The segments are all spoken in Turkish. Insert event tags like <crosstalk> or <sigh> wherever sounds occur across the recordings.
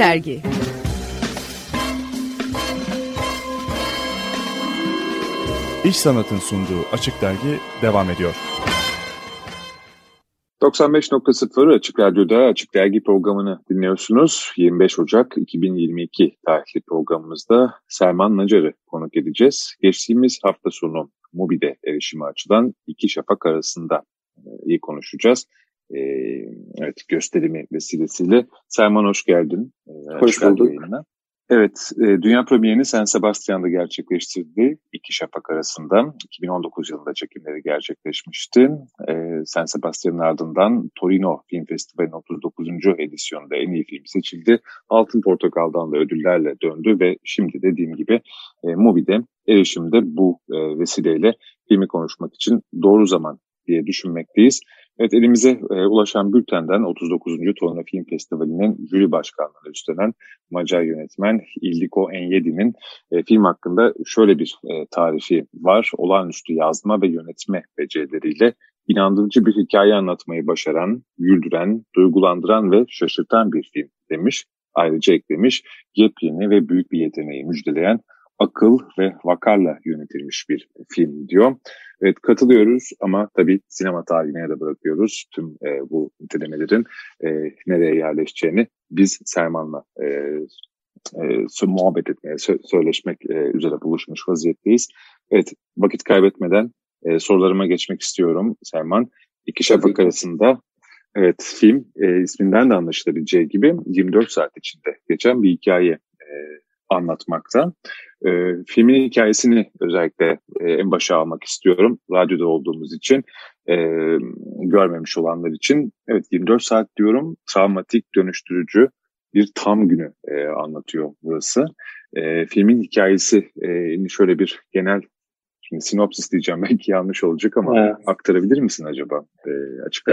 Dergi İş Sanat'ın sunduğu Açık Dergi devam ediyor. 95.0 Açık Radyo'da Açık Dergi programını dinliyorsunuz. 25 Ocak 2022 tarihli programımızda Selman Nacar'ı konuk edeceğiz. Geçtiğimiz hafta sonu Mobi'de erişime açılan iki şafak arasında e, iyi konuşacağız. Ee, evet gösterimi vesilesiyle. Selman hoş geldin. Ee, hoş bulduk. Evet, e, dünya premierini San Sebastian'da gerçekleştirdi. İki şafak arasında 2019 yılında çekimleri gerçekleşmişti. E, San Sebastian'ın ardından Torino Film Festivali'nin 39. edisyonunda en iyi film seçildi. Altın Portakal'dan da ödüllerle döndü ve şimdi dediğim gibi e, Mubi'de erişimde bu e, vesileyle filmi konuşmak için doğru zaman diye düşünmekteyiz. Evet elimize e, ulaşan bültenden 39. Torino Film Festivali'nin jüri başkanlığını üstlenen Macar yönetmen Ildiko Enyedi'nin e, film hakkında şöyle bir e, tarifi var. Olağanüstü yazma ve yönetme becerileriyle inandırıcı bir hikaye anlatmayı başaran, güldüren, duygulandıran ve şaşırtan bir film demiş. Ayrıca eklemiş, yepyeni ve büyük bir yeteneği müjdeleyen akıl ve vakarla yönetilmiş bir film diyor. Evet katılıyoruz ama tabii sinema tarihine de bırakıyoruz tüm e, bu nitelemelerin e, nereye yerleşeceğini biz Selman'la e, e, muhabbet etmeye, sö- söyleşmek e, üzere buluşmuş vaziyetteyiz. Evet vakit kaybetmeden e, sorularıma geçmek istiyorum Selman. İki şafak arasında evet film e, isminden de anlaşılabileceği gibi 24 saat içinde geçen bir hikaye e, anlatmakta. E, filmin hikayesini özellikle e, en başa almak istiyorum. Radyoda olduğumuz için, e, görmemiş olanlar için. Evet 24 saat diyorum, travmatik, dönüştürücü bir tam günü e, anlatıyor burası. E, filmin hikayesi e, şöyle bir genel Şimdi sinopsis diyeceğim <laughs> belki yanlış olacak ama evet. aktarabilir misin acaba e, açık ee?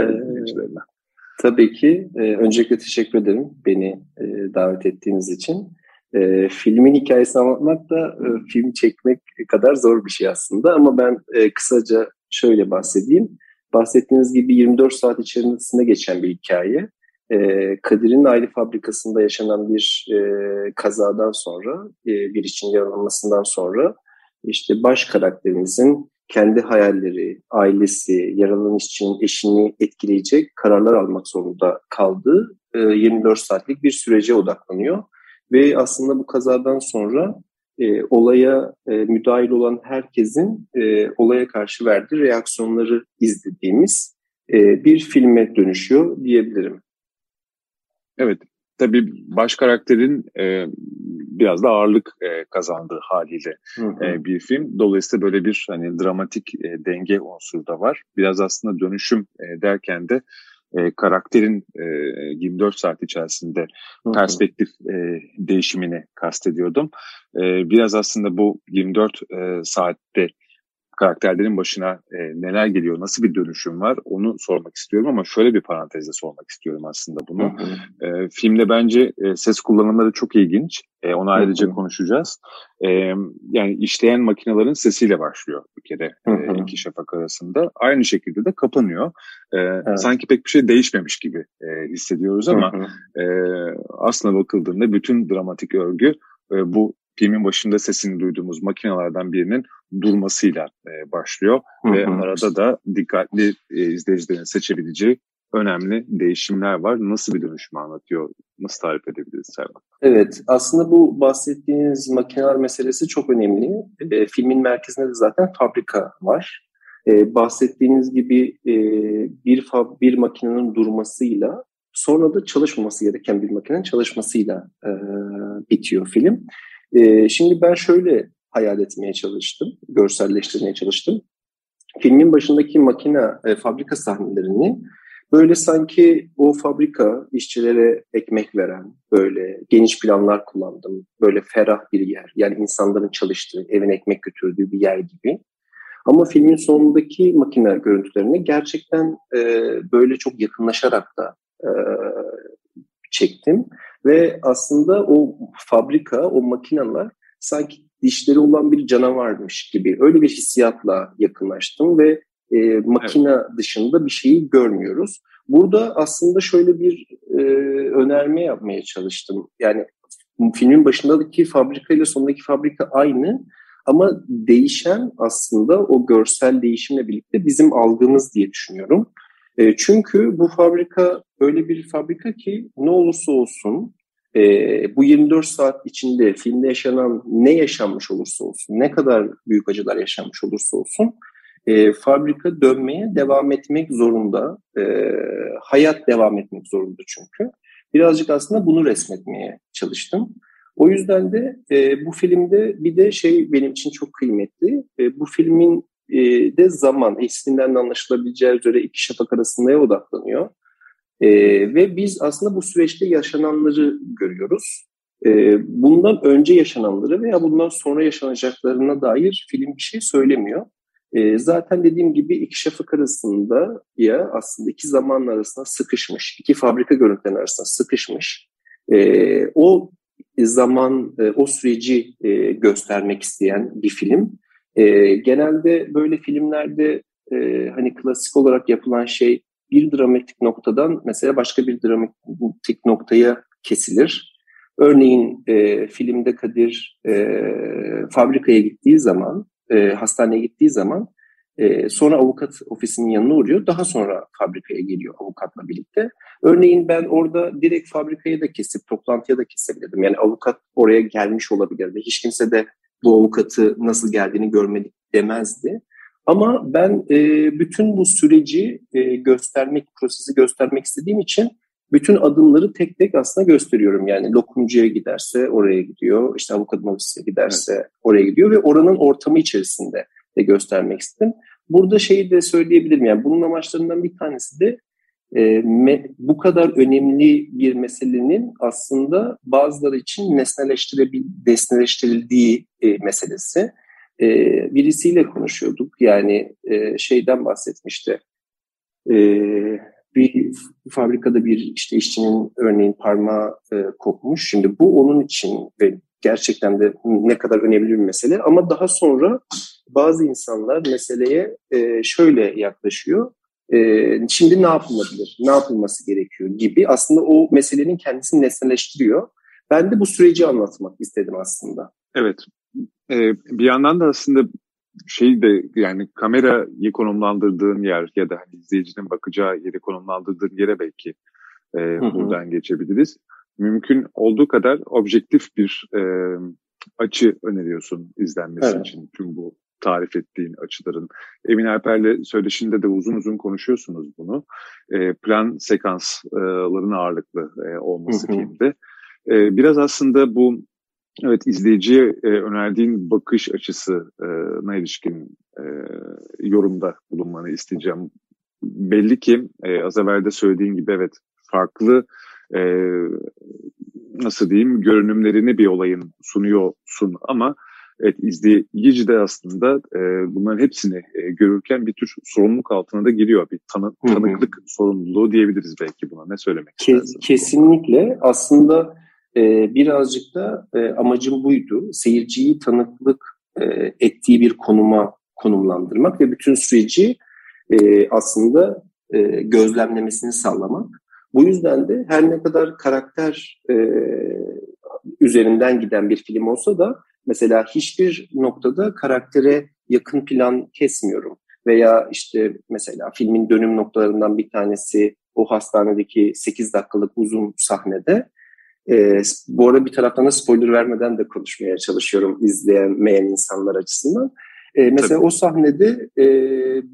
Tabii ki. E, öncelikle teşekkür ederim beni e, davet ettiğiniz için. E, filmin hikayesini anlatmak da e, film çekmek kadar zor bir şey aslında ama ben e, kısaca şöyle bahsedeyim. Bahsettiğiniz gibi 24 saat içerisinde geçen bir hikaye. E, Kadir'in aile fabrikasında yaşanan bir e, kazadan sonra, e, bir için yaralanmasından sonra işte baş karakterimizin kendi hayalleri, ailesi, yaralanış için eşini etkileyecek kararlar almak zorunda kaldığı e, 24 saatlik bir sürece odaklanıyor. Ve aslında bu kazadan sonra e, olaya e, müdahil olan herkesin e, olaya karşı verdiği reaksiyonları izlediğimiz e, bir filme dönüşüyor diyebilirim. Evet, tabii baş karakterin e, biraz da ağırlık e, kazandığı haliyle E, bir film. Dolayısıyla böyle bir hani dramatik e, denge unsuru da var. Biraz aslında dönüşüm e, derken de e, karakterin e, 24 saat içerisinde perspektif e, değişimini kastediyordum. E, biraz aslında bu 24 e, saatte karakterlerin başına e, neler geliyor, nasıl bir dönüşüm var onu sormak istiyorum ama şöyle bir parantezde sormak istiyorum aslında bunu. Hı hı. E, filmde bence e, ses kullanımları çok ilginç. E, onu ayrıca hı hı. konuşacağız. E, yani işleyen makinelerin sesiyle başlıyor bir kere hı hı. E, iki şafak arasında. Aynı şekilde de kapanıyor. E, evet. Sanki pek bir şey değişmemiş gibi e, hissediyoruz ama hı hı. E, aslına bakıldığında bütün dramatik örgü e, bu filmin başında sesini duyduğumuz makinelerden birinin durmasıyla e, başlıyor. Hı hı. Ve arada da dikkatli e, izleyicilerin seçebileceği önemli değişimler var. Nasıl bir dönüşüm anlatıyor? Nasıl tarif edebiliriz Servan? Evet, aslında bu bahsettiğiniz makineler meselesi çok önemli. E, filmin merkezinde de zaten fabrika var. E, bahsettiğiniz gibi e, bir fab, bir makinenin durmasıyla sonra da çalışmaması gereken bir makinenin çalışmasıyla e, bitiyor film. E, şimdi ben şöyle hayal etmeye çalıştım, görselleştirmeye çalıştım. Filmin başındaki makine e, fabrika sahnelerini böyle sanki o fabrika işçilere ekmek veren, böyle geniş planlar kullandım. Böyle ferah bir yer, yani insanların çalıştığı, evin ekmek götürdüğü bir yer gibi. Ama filmin sonundaki makine görüntülerini gerçekten e, böyle çok yakınlaşarak da e, çektim. Ve aslında o fabrika, o makineler sanki dişleri olan bir canavarmış gibi öyle bir hissiyatla yakınlaştım ve e, makine evet. dışında bir şeyi görmüyoruz. Burada aslında şöyle bir e, önerme yapmaya çalıştım. Yani filmin başındaki fabrika ile sondaki fabrika aynı ama değişen aslında o görsel değişimle birlikte bizim algımız diye düşünüyorum. E, çünkü bu fabrika öyle bir fabrika ki ne olursa olsun e, bu 24 saat içinde filmde yaşanan ne yaşanmış olursa olsun, ne kadar büyük acılar yaşanmış olursa olsun e, fabrika dönmeye devam etmek zorunda. E, hayat devam etmek zorunda çünkü. Birazcık aslında bunu resmetmeye çalıştım. O yüzden de e, bu filmde bir de şey benim için çok kıymetli. E, bu filmin e, de zaman, isminden de anlaşılabileceği üzere iki şafak arasındaya odaklanıyor. E, ve biz aslında bu süreçte yaşananları görüyoruz. E, bundan önce yaşananları veya bundan sonra yaşanacaklarına dair film bir şey söylemiyor. E, zaten dediğim gibi iki şafak arasında ya aslında iki zaman arasında sıkışmış, iki fabrika görüntüleri arasında sıkışmış. E, o zaman, e, o süreci e, göstermek isteyen bir film. E, genelde böyle filmlerde e, hani klasik olarak yapılan şey bir dramatik noktadan mesela başka bir dramatik noktaya kesilir. Örneğin e, filmde Kadir e, fabrikaya gittiği zaman, e, hastaneye gittiği zaman e, sonra avukat ofisinin yanına uğruyor. Daha sonra fabrikaya geliyor avukatla birlikte. Örneğin ben orada direkt fabrikayı da kesip toplantıya da kesebilirdim. Yani avukat oraya gelmiş olabilirdi. Hiç kimse de bu avukatı nasıl geldiğini görmedik demezdi. Ama ben e, bütün bu süreci e, göstermek, prosesi göstermek istediğim için bütün adımları tek tek aslında gösteriyorum. Yani lokumcuya giderse oraya gidiyor, işte avukat ofisine giderse evet. oraya gidiyor ve oranın ortamı içerisinde de göstermek istedim. Burada şeyi de söyleyebilirim yani bunun amaçlarından bir tanesi de e, me, bu kadar önemli bir meselenin aslında bazıları için nesneleştirildiği e, meselesi. E, birisiyle konuşuyorduk yani e, şeyden bahsetmişti. E, bir fabrikada bir işte işçinin örneğin parmağı e, kopmuş. Şimdi bu onun için ve gerçekten de ne kadar önemli bir mesele. Ama daha sonra bazı insanlar meseleye e, şöyle yaklaşıyor. E, şimdi ne yapılabilir, ne yapılması gerekiyor gibi aslında o meselenin kendisini nesneleştiriyor. Ben de bu süreci anlatmak istedim aslında. Evet. Ee, bir yandan da aslında şey de yani kamerayı konumlandırdığın yer ya da hani izleyicinin bakacağı yeri konumlandırdığın yere belki e, hı hı. buradan geçebiliriz. Mümkün olduğu kadar objektif bir e, açı öneriyorsun izlenmesi evet. için tüm bu tarif ettiğin açıların. Emin Alper'le söyleşinde de uzun uzun konuşuyorsunuz bunu. E, plan sekansların ağırlıklı e, olması hı hı. filmde. E, biraz aslında bu evet izleyiciye e, önerdiğin bakış açısına ilişkin e, yorumda bulunmanı isteyeceğim. Belli ki e, az evvel de söylediğin gibi evet farklı e, nasıl diyeyim görünümlerini bir olayın sunuyorsun ama evet izleyici de aslında e, bunların hepsini e, görürken bir tür sorumluluk altına da giriyor. Bir tanı, tanıklık hı hı. sorumluluğu diyebiliriz belki buna. Ne söylemek Kes, istersin? Kesinlikle. Aslında e, birazcık da e, amacım buydu. Seyirciyi tanıklık e, ettiği bir konuma konumlandırmak ve bütün süreci e, aslında e, gözlemlemesini sağlamak. Bu yüzden de her ne kadar karakter üzerinden giden bir film olsa da mesela hiçbir noktada karaktere yakın plan kesmiyorum. Veya işte mesela filmin dönüm noktalarından bir tanesi o hastanedeki 8 dakikalık uzun sahnede. E, bu arada bir taraftan da spoiler vermeden de konuşmaya çalışıyorum izleyemeyen insanlar açısından. E, mesela Tabii. o sahnede e,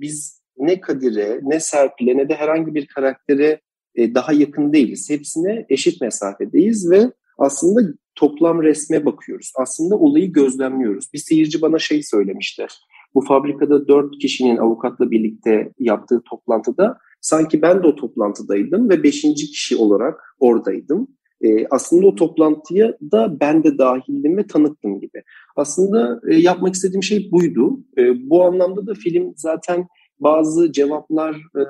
biz ne Kadir'e, ne Serpil'e, ne de herhangi bir karaktere e, daha yakın değiliz. Hepsine eşit mesafedeyiz ve aslında toplam resme bakıyoruz. Aslında olayı gözlemliyoruz. Bir seyirci bana şey söylemişti. Bu fabrikada dört kişinin avukatla birlikte yaptığı toplantıda sanki ben de o toplantıdaydım ve beşinci kişi olarak oradaydım. E, aslında o toplantıya da ben de dahildim ve tanıktım gibi. Aslında e, yapmak istediğim şey buydu. E, bu anlamda da film zaten bazı cevaplar e,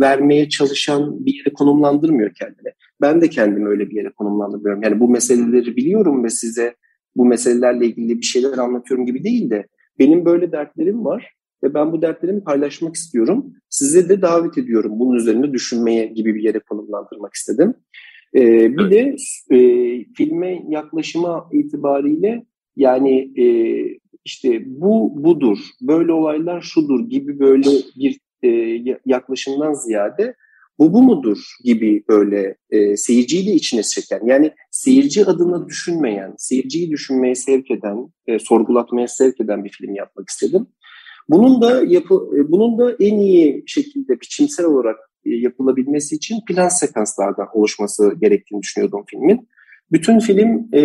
vermeye çalışan bir yere konumlandırmıyor kendini. Ben de kendimi öyle bir yere konumlandırmıyorum. Yani bu meseleleri biliyorum ve size bu meselelerle ilgili bir şeyler anlatıyorum gibi değil de benim böyle dertlerim var. ve ben bu dertlerimi paylaşmak istiyorum. Size de davet ediyorum bunun üzerine düşünmeye gibi bir yere konumlandırmak istedim. E, bir de e, filme yaklaşıma itibariyle yani e, işte bu budur, böyle olaylar şudur gibi böyle bir e, yaklaşımdan ziyade bu bu mudur gibi böyle e, seyirciyi de içine çeken yani seyirci adına düşünmeyen, seyirciyi düşünmeye sevk eden, e, sorgulatmaya sevk eden bir film yapmak istedim. Bunun da yapı, e, bunun da en iyi şekilde biçimsel olarak yapılabilmesi için plan sekanslardan oluşması gerektiğini düşünüyordum filmin. Bütün film e,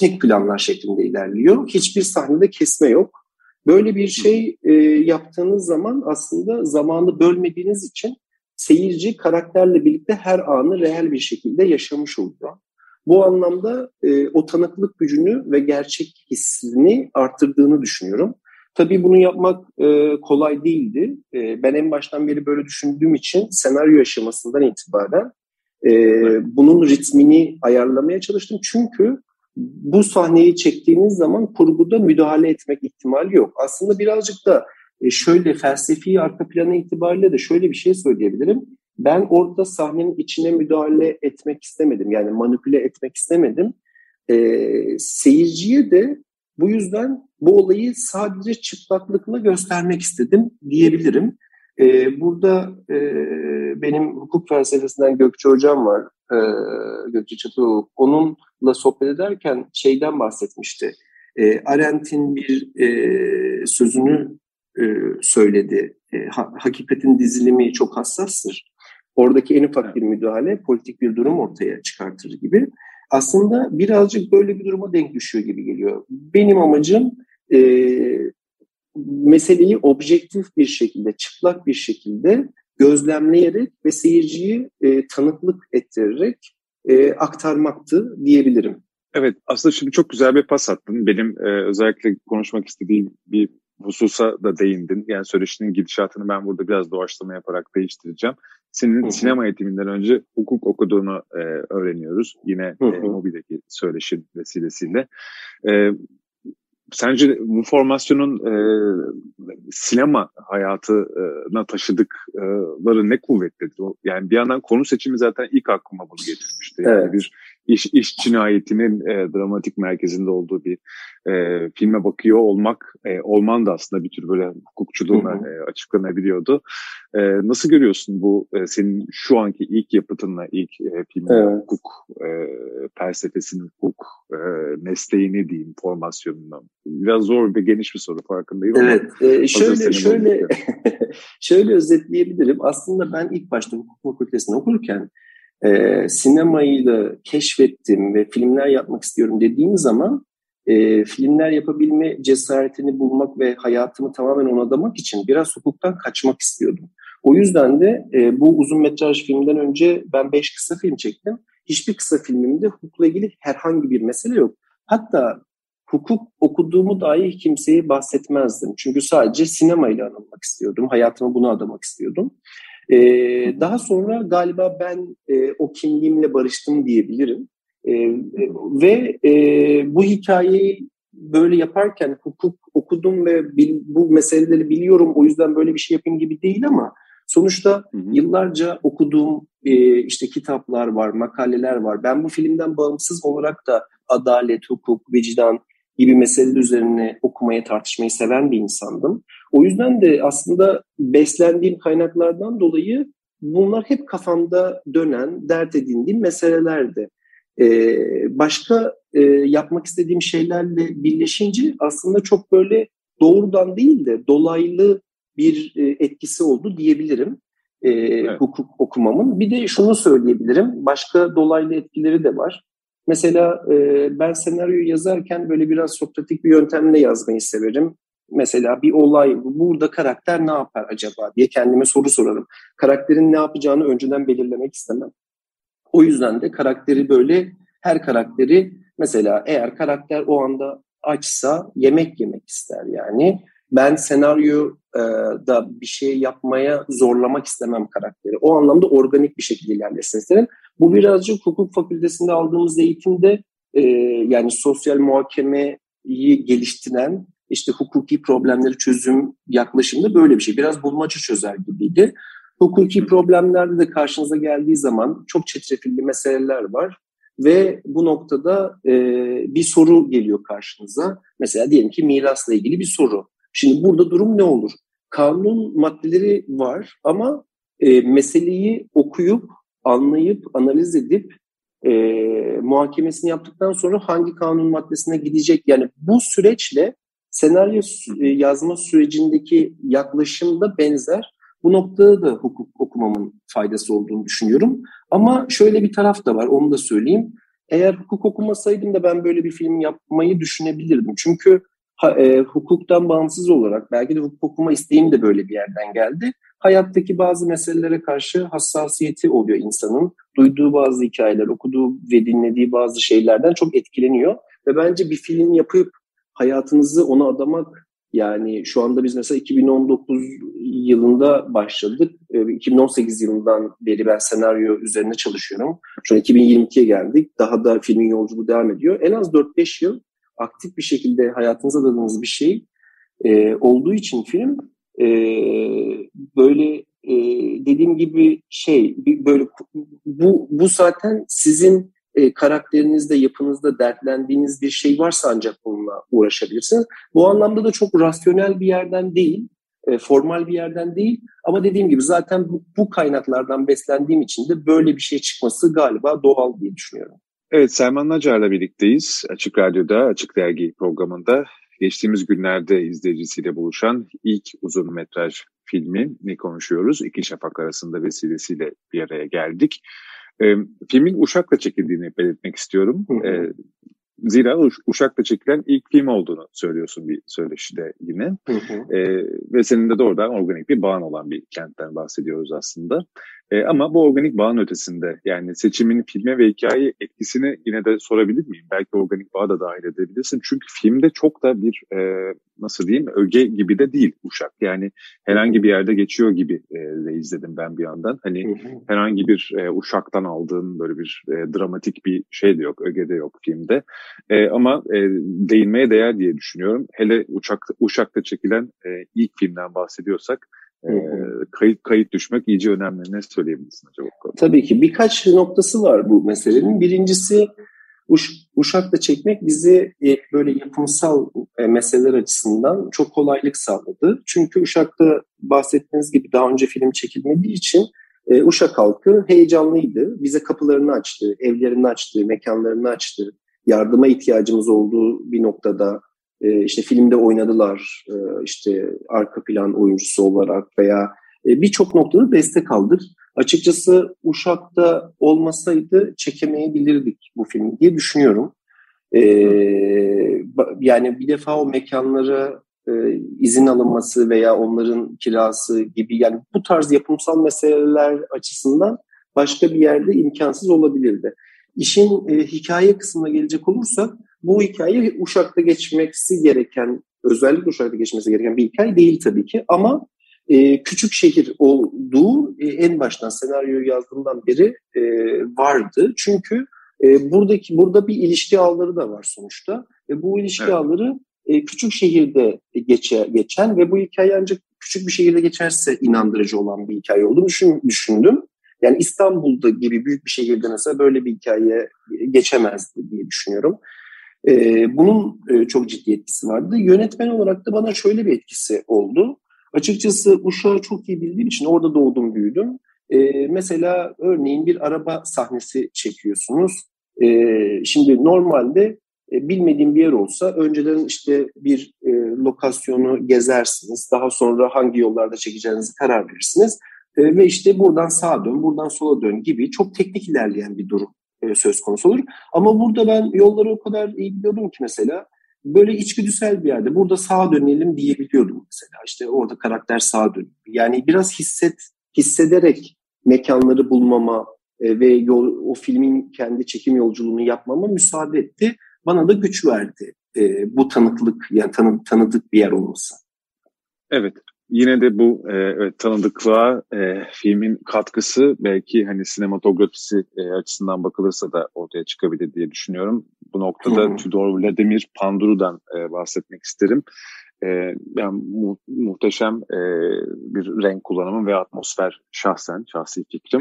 tek planlar şeklinde ilerliyor. Hiçbir sahnede kesme yok. Böyle bir şey e, yaptığınız zaman aslında zamanı bölmediğiniz için seyirci karakterle birlikte her anı reel bir şekilde yaşamış oluyor. Bu anlamda e, o tanıklık gücünü ve gerçek hissini arttırdığını düşünüyorum. Tabii bunu yapmak e, kolay değildi. E, ben en baştan beri böyle düşündüğüm için senaryo aşamasından itibaren e, bunun ritmini ayarlamaya çalıştım. Çünkü bu sahneyi çektiğiniz zaman kurguda müdahale etmek ihtimali yok. Aslında birazcık da e, şöyle felsefi arka planı itibariyle de şöyle bir şey söyleyebilirim. Ben orada sahnenin içine müdahale etmek istemedim. Yani manipüle etmek istemedim. E, seyirciye de bu yüzden bu olayı sadece çıplaklıkla göstermek istedim diyebilirim. E, burada e, benim hukuk felsefesinden Gökçe Hocam var, e, Gökçe Çatıoğlu. Onunla sohbet ederken şeyden bahsetmişti. E, Arendt'in bir e, sözünü e, söyledi. E, ha, hakikatin dizilimi çok hassastır. Oradaki en ufak bir müdahale politik bir durum ortaya çıkartır gibi. Aslında birazcık böyle bir duruma denk düşüyor gibi geliyor. Benim amacım e, meseleyi objektif bir şekilde, çıplak bir şekilde gözlemleyerek ve seyirciyi e, tanıklık ettirerek e, aktarmaktı diyebilirim. Evet aslında şimdi çok güzel bir pas attın. Benim e, özellikle konuşmak istediğim bir hususa da değindin. Yani söyleşinin gidişatını ben burada biraz doğaçlama yaparak değiştireceğim. Senin sinema eğitiminden önce hukuk okuduğunu e, öğreniyoruz. Yine e, Mobi'deki söyleşin vesilesiyle. E, sence bu formasyonun e, sinema hayatına taşıdıkları ne kuvvetlidir? Yani bir yandan konu seçimi zaten ilk aklıma bunu getirmişti. Yani evet. bir iş, iş cinayetinin e, dramatik merkezinde olduğu bir e, filme bakıyor olmak, e, olman da aslında bir tür böyle hukukçuluğuna e, açıklanabiliyordu. E, nasıl görüyorsun bu e, senin şu anki ilk yapıtınla, ilk e, filmin evet. hukuk e, felsefesinin, hukuk e, mesleğini diyeyim, formasyonundan? Biraz zor ve geniş bir soru farkındayım. Evet, e, şöyle, şöyle, <laughs> şöyle özetleyebilirim. Aslında ben ilk başta hukuk fakültesini okurken e, sinemayı da keşfettim ve filmler yapmak istiyorum dediğim zaman e, filmler yapabilme cesaretini bulmak ve hayatımı tamamen ona adamak için biraz hukuktan kaçmak istiyordum. O yüzden de e, bu uzun metraj filmden önce ben beş kısa film çektim. Hiçbir kısa filmimde hukukla ilgili herhangi bir mesele yok. Hatta hukuk okuduğumu dahi kimseye bahsetmezdim. Çünkü sadece sinemayla anılmak istiyordum. Hayatımı buna adamak istiyordum. Ee, daha sonra galiba ben e, o kimliğimle barıştım diyebilirim. E, ve e, bu hikayeyi böyle yaparken hukuk okudum ve bil, bu meseleleri biliyorum o yüzden böyle bir şey yapayım gibi değil ama sonuçta hı hı. yıllarca okuduğum e, işte kitaplar var, makaleler var. Ben bu filmden bağımsız olarak da adalet, hukuk, vicdan gibi meseleler üzerine okumaya, tartışmayı seven bir insandım. O yüzden de aslında beslendiğim kaynaklardan dolayı bunlar hep kafamda dönen, dert edindiğim meselelerdi. Ee, başka e, yapmak istediğim şeylerle birleşince aslında çok böyle doğrudan değil de dolaylı bir e, etkisi oldu diyebilirim e, evet. hukuk okumamın. Bir de şunu söyleyebilirim, başka dolaylı etkileri de var. Mesela e, ben senaryoyu yazarken böyle biraz sokratik bir yöntemle yazmayı severim. Mesela bir olay, burada karakter ne yapar acaba diye kendime soru sorarım. Karakterin ne yapacağını önceden belirlemek istemem. O yüzden de karakteri böyle, her karakteri mesela eğer karakter o anda açsa yemek yemek ister yani. Ben senaryoda bir şey yapmaya zorlamak istemem karakteri. O anlamda organik bir şekilde ilerlesin isterim. Bu birazcık hukuk fakültesinde aldığımız eğitimde e, yani sosyal muhakemeyi geliştiren işte hukuki problemleri çözüm yaklaşımda böyle bir şey. Biraz bulmaca çözer gibiydi. Hukuki problemlerde de karşınıza geldiği zaman çok çetrefilli meseleler var ve bu noktada e, bir soru geliyor karşınıza. Mesela diyelim ki mirasla ilgili bir soru. Şimdi burada durum ne olur? Kanun maddeleri var ama e, meseleyi okuyup, anlayıp, analiz edip e, muhakemesini yaptıktan sonra hangi kanun maddesine gidecek? Yani bu süreçle senaryo e, yazma sürecindeki yaklaşım da benzer. Bu noktada da hukuk okumamın faydası olduğunu düşünüyorum. Ama şöyle bir taraf da var, onu da söyleyeyim. Eğer hukuk okumasaydım da ben böyle bir film yapmayı düşünebilirdim. Çünkü ha, e, hukuktan bağımsız olarak belki de hukuk okuma isteğim de böyle bir yerden geldi. Hayattaki bazı meselelere karşı hassasiyeti oluyor insanın. Duyduğu bazı hikayeler, okuduğu ve dinlediği bazı şeylerden çok etkileniyor. Ve bence bir film yapıp hayatınızı ona adamak yani şu anda biz mesela 2019 yılında başladık. 2018 ee, yılından beri ben senaryo üzerine çalışıyorum. Şu an 2022'ye geldik. Daha da filmin yolculuğu devam ediyor. En az 4-5 yıl aktif bir şekilde hayatınıza adadığınız bir şey e, olduğu için film e, böyle e, dediğim gibi şey böyle bu bu zaten sizin e, karakterinizde, yapınızda dertlendiğiniz bir şey varsa ancak bununla uğraşabilirsiniz. Bu anlamda da çok rasyonel bir yerden değil, e, formal bir yerden değil. Ama dediğim gibi zaten bu, bu kaynaklardan beslendiğim için de böyle bir şey çıkması galiba doğal diye düşünüyorum. Evet, Selman Nacar'la birlikteyiz. Açık Radyo'da, Açık Dergi programında geçtiğimiz günlerde izleyicisiyle buluşan ilk uzun metraj filmi ne konuşuyoruz? İki Şafak arasında vesilesiyle bir araya geldik. E, filmin Uşak'la çekildiğini belirtmek istiyorum. E, zira Uşak'la çekilen ilk film olduğunu söylüyorsun bir söyleşide yine. E, ve senin de doğrudan organik bir bağın olan bir kentten bahsediyoruz aslında. E, ama bu organik bağın ötesinde yani seçimin filme ve hikaye etkisini yine de sorabilir miyim? Belki organik bağı da dahil edebilirsin. Çünkü filmde çok da bir e, nasıl diyeyim öge gibi de değil Uşak. Yani herhangi bir yerde geçiyor gibi e, de izledim ben bir yandan. Hani herhangi bir e, Uşak'tan aldığım böyle bir e, dramatik bir şey de yok, öge de yok filmde. E, ama e, değinmeye değer diye düşünüyorum. Hele Uçak, Uşak'ta çekilen e, ilk filmden bahsediyorsak e, kayıt kayıt düşmek iyice önemli. Ne söyleyebilirsin acaba? Tabii ki birkaç noktası var bu meselenin. Birincisi Uş, Uşak'ta çekmek bizi e, böyle yapımsal e, meseleler açısından çok kolaylık sağladı. Çünkü Uşak'ta bahsettiğiniz gibi daha önce film çekilmediği için e, Uşak halkı heyecanlıydı. Bize kapılarını açtı, evlerini açtı, mekanlarını açtı. Yardıma ihtiyacımız olduğu bir noktada e, işte filmde oynadılar, e, işte arka plan oyuncusu olarak veya e, birçok noktada destek aldık. Açıkçası Uşak'ta olmasaydı çekemeyebilirdik bu filmi diye düşünüyorum. Ee, yani bir defa o mekanlara e, izin alınması veya onların kirası gibi yani bu tarz yapımsal meseleler açısından başka bir yerde imkansız olabilirdi. İşin e, hikaye kısmına gelecek olursak bu hikaye Uşak'ta geçmesi gereken, özellikle Uşak'ta geçmesi gereken bir hikaye değil tabii ki ama e, küçük şehir olduğu e, en baştan senaryoyu yazdığımdan beri e, vardı. Çünkü e, buradaki burada bir ilişki ağları da var sonuçta. Ve bu ilişki evet. ağları e, küçük şehirde geçe, geçen ve bu hikaye ancak küçük bir şehirde geçerse inandırıcı olan bir hikaye olduğunu düşün, düşündüm. Yani İstanbul'da gibi büyük bir şehirde mesela böyle bir hikaye geçemezdi diye düşünüyorum. E, bunun e, çok ciddi etkisi vardı. Yönetmen olarak da bana şöyle bir etkisi oldu. Açıkçası Uşak'ı çok iyi bildiğim için orada doğdum büyüdüm. E, mesela örneğin bir araba sahnesi çekiyorsunuz. E, şimdi normalde e, bilmediğim bir yer olsa önceden işte bir e, lokasyonu gezersiniz. Daha sonra hangi yollarda çekeceğinizi karar verirsiniz. E, ve işte buradan sağa dön, buradan sola dön gibi çok teknik ilerleyen bir durum e, söz konusu olur. Ama burada ben yolları o kadar iyi biliyordum ki mesela böyle içgüdüsel bir yerde burada sağa dönelim diyebiliyordum mesela. İşte orada karakter sağa dönüyor. Yani biraz hisset hissederek mekanları bulmama e, ve yol, o filmin kendi çekim yolculuğunu yapmama müsaade etti. Bana da güç verdi e, bu tanıklık yani tanı, tanıdık bir yer olması. Evet, Yine de bu e, evet, tanıdıklığa e, filmin katkısı belki hani sinematografisi e, açısından bakılırsa da ortaya çıkabilir diye düşünüyorum. Bu noktada hmm. Tudor Vladimir Panduru'dan e, bahsetmek isterim. e, yani mu muhteşem e, bir renk kullanımı ve atmosfer şahsen, şahsi fikrim.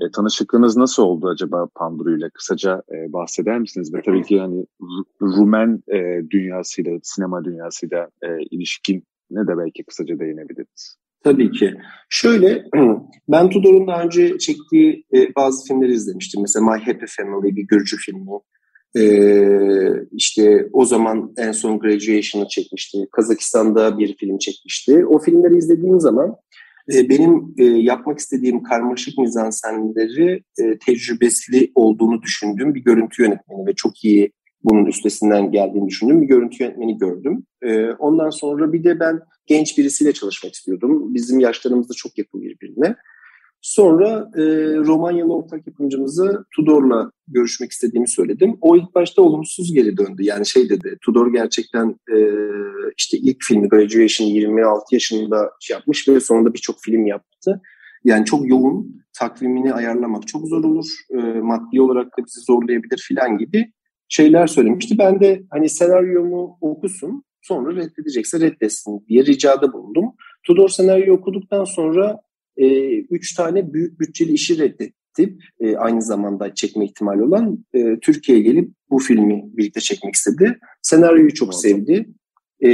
e, tanışıklığınız nasıl oldu acaba Panduru ile? Kısaca e, bahseder misiniz? Ve tabii ki hani Rumen e, dünyasıyla, sinema dünyasıyla e, ilişkin ne de belki kısaca değinebiliriz. Tabii ki. Şöyle, <clears throat> ben Tudor'un daha önce çektiği e, bazı filmleri izlemiştim. Mesela My Happy Family bir Gürcü filmi. Ee, işte o zaman en son Graduation'ı çekmişti. Kazakistan'da bir film çekmişti. O filmleri izlediğim zaman e, benim e, yapmak istediğim karmaşık mizansenleri e, tecrübesli olduğunu düşündüğüm bir görüntü yönetmeni ve çok iyi bunun üstesinden geldiğini düşündüğüm bir görüntü yönetmeni gördüm. E, ondan sonra bir de ben genç birisiyle çalışmak istiyordum. Bizim yaşlarımızda çok yakın birbirine. Sonra e, Romanyalı ortak yapımcımızı Tudor'la görüşmek istediğimi söyledim. O ilk başta olumsuz geri döndü. Yani şey dedi, Tudor gerçekten e, işte ilk filmi Graduation 26 yaşında şey yapmış ve sonunda birçok film yaptı. Yani çok yoğun, takvimini ayarlamak çok zor olur. E, maddi olarak da bizi zorlayabilir filan gibi şeyler söylemişti. Ben de hani senaryomu okusun, sonra reddedecekse reddetsin diye ricada bulundum. Tudor senaryo okuduktan sonra e, üç tane büyük bütçeli işi reddedip e, aynı zamanda çekme ihtimali olan e, Türkiye'ye gelip bu filmi birlikte çekmek istedi. Senaryoyu çok Olsun. sevdi. E,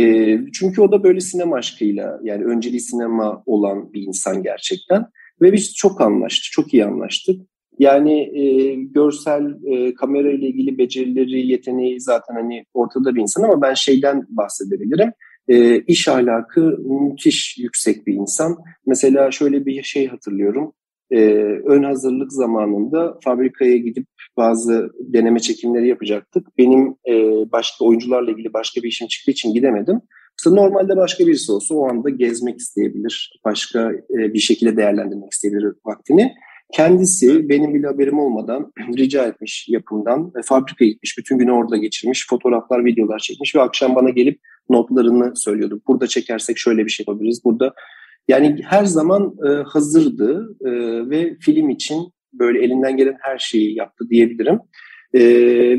çünkü o da böyle sinema aşkıyla yani önceliği sinema olan bir insan gerçekten. Ve biz çok anlaştık, çok iyi anlaştık. Yani e, görsel e, kamera ile ilgili becerileri, yeteneği zaten hani ortada bir insan ama ben şeyden bahsedebilirim e, iş ahlakı müthiş yüksek bir insan. Mesela şöyle bir şey hatırlıyorum. E, ön hazırlık zamanında fabrikaya gidip bazı deneme çekimleri yapacaktık. Benim e, başka oyuncularla ilgili başka bir işim çıktığı için gidemedim. Mesela normalde başka birisi olsa o anda gezmek isteyebilir, başka e, bir şekilde değerlendirmek isteyebilir vaktini. Kendisi benim bile haberim olmadan <clears throat> rica etmiş yapımdan ve fabrikaya gitmiş. Bütün günü orada geçirmiş. Fotoğraflar, videolar çekmiş ve akşam bana gelip notlarını söylüyordu. Burada çekersek şöyle bir şey yapabiliriz. Burada yani her zaman e, hazırdı e, ve film için böyle elinden gelen her şeyi yaptı diyebilirim. E,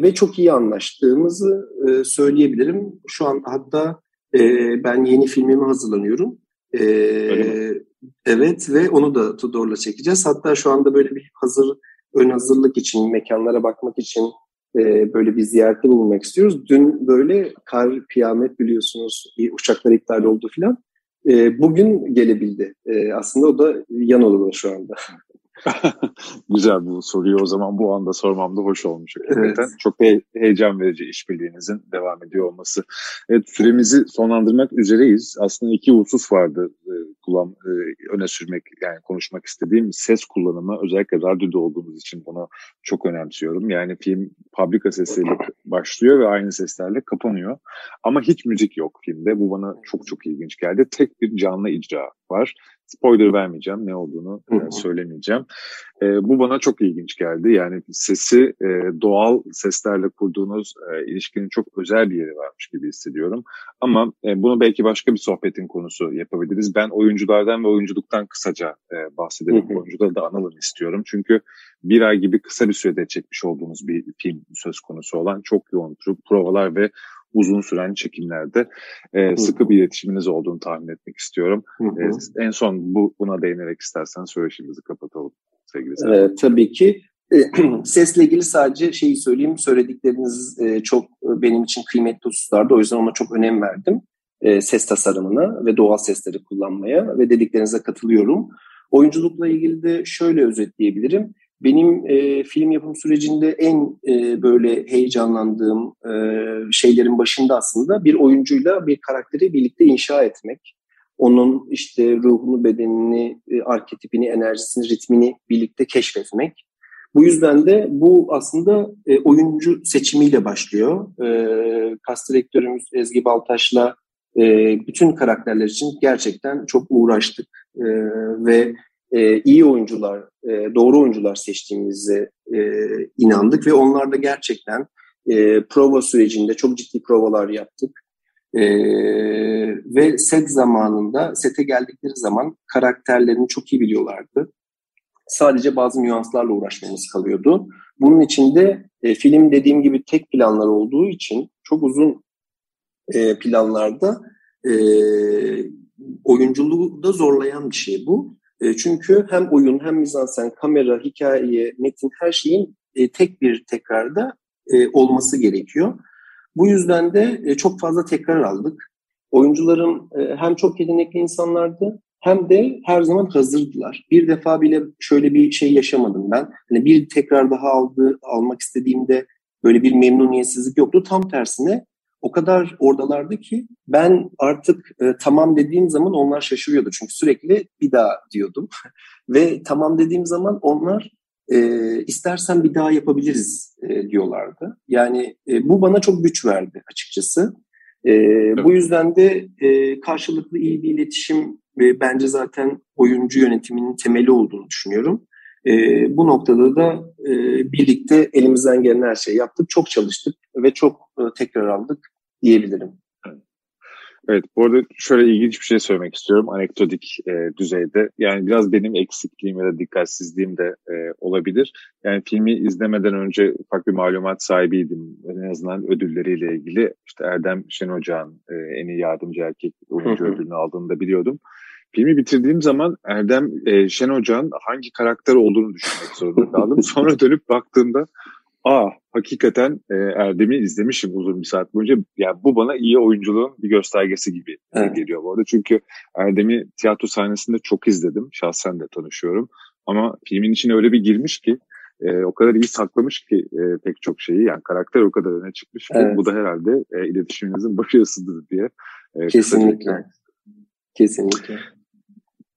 ve çok iyi anlaştığımızı e, söyleyebilirim. Şu an hatta e, ben yeni filmimi hazırlanıyorum. E, evet ve onu da Tudor'la çekeceğiz. Hatta şu anda böyle bir hazır ön hazırlık için, mekanlara bakmak için e, böyle bir ziyarette bulunmak istiyoruz. Dün böyle kar, kıyamet biliyorsunuz uçaklar iptal oldu filan. E, bugün gelebildi. E, aslında o da yan olur şu anda. <laughs> Güzel bu soruyu o zaman bu anda sormam da hoş olmuş. Evet. Çok he- heyecan verici işbirliğinizin devam ediyor olması. Evet süremizi sonlandırmak üzereyiz. Aslında iki husus vardı e, kullan e, öne sürmek yani konuşmak istediğim ses kullanımı özellikle radyoda olduğumuz için bunu çok önemsiyorum. Yani film fabrika sesiyle başlıyor ve aynı seslerle kapanıyor. Ama hiç müzik yok filmde. Bu bana çok çok ilginç geldi. Tek bir canlı icra var Spoiler vermeyeceğim, ne olduğunu e, söylemeyeceğim. E, bu bana çok ilginç geldi. Yani sesi e, doğal seslerle kurduğunuz e, ilişkinin çok özel bir yeri varmış gibi hissediyorum. Ama e, bunu belki başka bir sohbetin konusu yapabiliriz. Ben oyunculardan ve oyunculuktan kısaca e, bahsedelim. Oyuncuları da analım istiyorum. Çünkü bir ay gibi kısa bir sürede çekmiş olduğunuz bir film söz konusu olan çok yoğun provalar ve uzun süren çekimlerde e, sıkı bir iletişiminiz olduğunu tahmin etmek istiyorum. E, en son bu buna değinerek istersen söyleşimizi kapatalım sevgili Serhat. Evet, tabii ki. E, <clears throat> sesle ilgili sadece şeyi söyleyeyim. Söyledikleriniz e, çok e, benim için kıymetli hususlardı. O yüzden ona çok önem verdim. E, ses tasarımına ve doğal sesleri kullanmaya ve dediklerinize katılıyorum. Oyunculukla ilgili de şöyle özetleyebilirim benim e, film yapım sürecinde en e, böyle heyecanlandığım e, şeylerin başında aslında bir oyuncuyla bir karakteri birlikte inşa etmek. Onun işte ruhunu, bedenini, e, arketipini, enerjisini, ritmini birlikte keşfetmek. Bu yüzden de bu aslında e, oyuncu seçimiyle başlıyor. E, kas direktörümüz Ezgi Baltaş'la e, bütün karakterler için gerçekten çok uğraştık e, ve e, iyi oyuncular, e, doğru oyuncular seçtiğimize e, inandık ve onlar da gerçekten e, prova sürecinde çok ciddi provalar yaptık. E, ve set zamanında, sete geldikleri zaman karakterlerini çok iyi biliyorlardı. Sadece bazı nüanslarla uğraşmamız kalıyordu. Bunun için de e, film dediğim gibi tek planlar olduğu için çok uzun e, planlarda e, oyunculuğu da zorlayan bir şey bu. E, çünkü hem oyun hem mizansen, kamera, hikaye, metin her şeyin e, tek bir tekrarda e, olması gerekiyor. Bu yüzden de çok fazla tekrar aldık. Oyuncuların e, hem çok yetenekli insanlardı hem de her zaman hazırdılar. Bir defa bile şöyle bir şey yaşamadım ben. Hani bir tekrar daha aldı, almak istediğimde böyle bir memnuniyetsizlik yoktu. Tam tersine o kadar oradalardı ki ben artık e, tamam dediğim zaman onlar şaşırıyordu. Çünkü sürekli bir daha diyordum. <laughs> Ve tamam dediğim zaman onlar e, istersen bir daha yapabiliriz e, diyorlardı. Yani e, bu bana çok güç verdi açıkçası. E, evet. Bu yüzden de e, karşılıklı iyi bir iletişim ve bence zaten oyuncu yönetiminin temeli olduğunu düşünüyorum. E, bu noktada da e, birlikte elimizden gelen her şeyi yaptık. Çok çalıştık ve çok e, tekrar aldık diyebilirim. Evet, bu arada şöyle ilginç bir şey söylemek istiyorum anekdotik e, düzeyde. Yani biraz benim eksikliğim ya da dikkatsizliğim de e, olabilir. Yani filmi izlemeden önce ufak bir malumat sahibiydim. En azından ödülleriyle ilgili. İşte Erdem Şen Hoca'nın e, en iyi yardımcı erkek oyuncu ödülünü aldığını da biliyordum. Filmi bitirdiğim zaman Erdem e, Şen Hoca'nın hangi karakter olduğunu düşünmek zorunda kaldım. <laughs> Sonra dönüp baktığımda aa hakikaten e, Erdem'i izlemişim uzun bir saat boyunca. Yani bu bana iyi oyunculuğun bir göstergesi gibi evet. geliyor bu arada. Çünkü Erdem'i tiyatro sahnesinde çok izledim. Şahsen de tanışıyorum. Ama filmin içine öyle bir girmiş ki e, o kadar iyi saklamış ki e, pek çok şeyi. Yani karakter o kadar öne çıkmış ki evet. bu da herhalde e, iletişiminizin başarısıdır diye. E, Kesinlikle. Kesinlikle.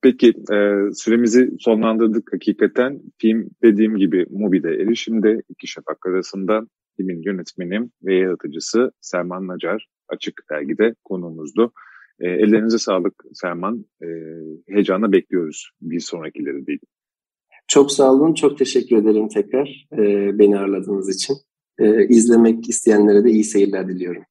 Peki e, süremizi sonlandırdık hakikaten. Film dediğim gibi Mubi'de erişimde iki şafak arasında filmin yönetmeni ve yaratıcısı Selman Nacar Açık Dergi'de konuğumuzdu. E, ellerinize sağlık Selman. E, heyecanla bekliyoruz bir sonrakileri değil. Çok sağ olun. Çok teşekkür ederim tekrar e, beni ağırladığınız için. E, izlemek isteyenlere de iyi seyirler diliyorum.